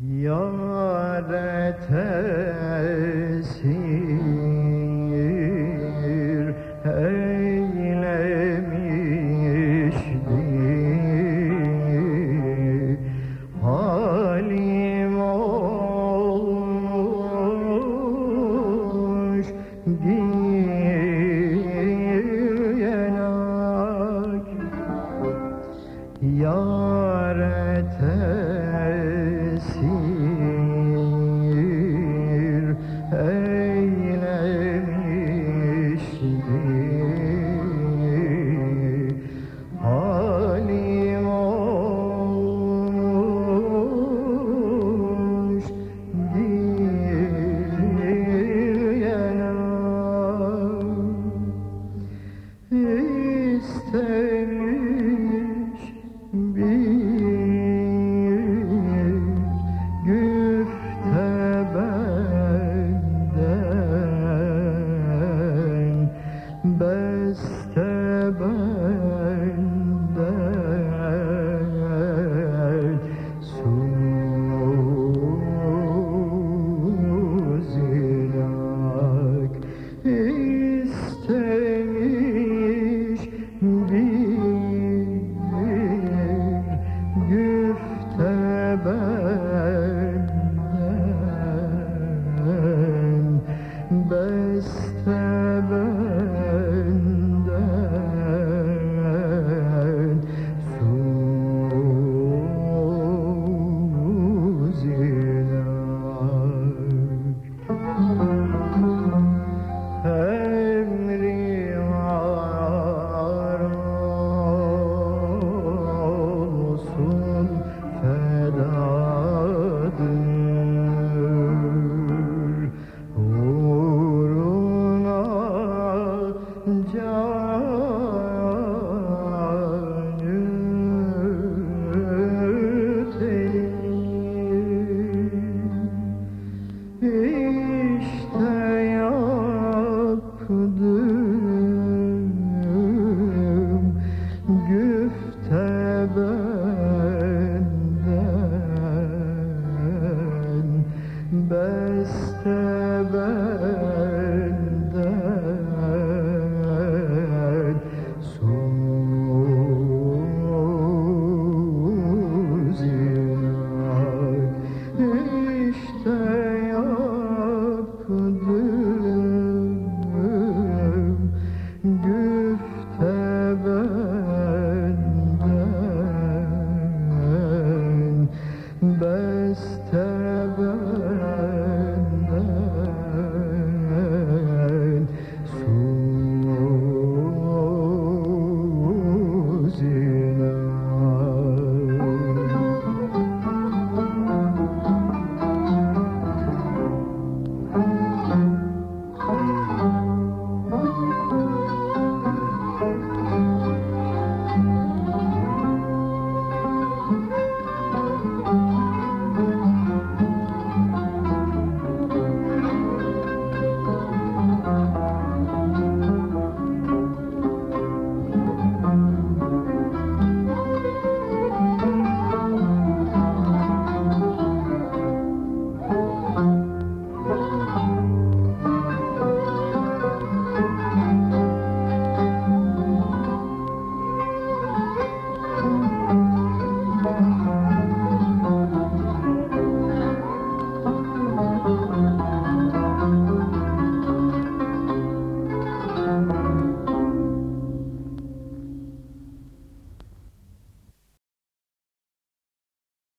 Yar tesir eylemişti Emri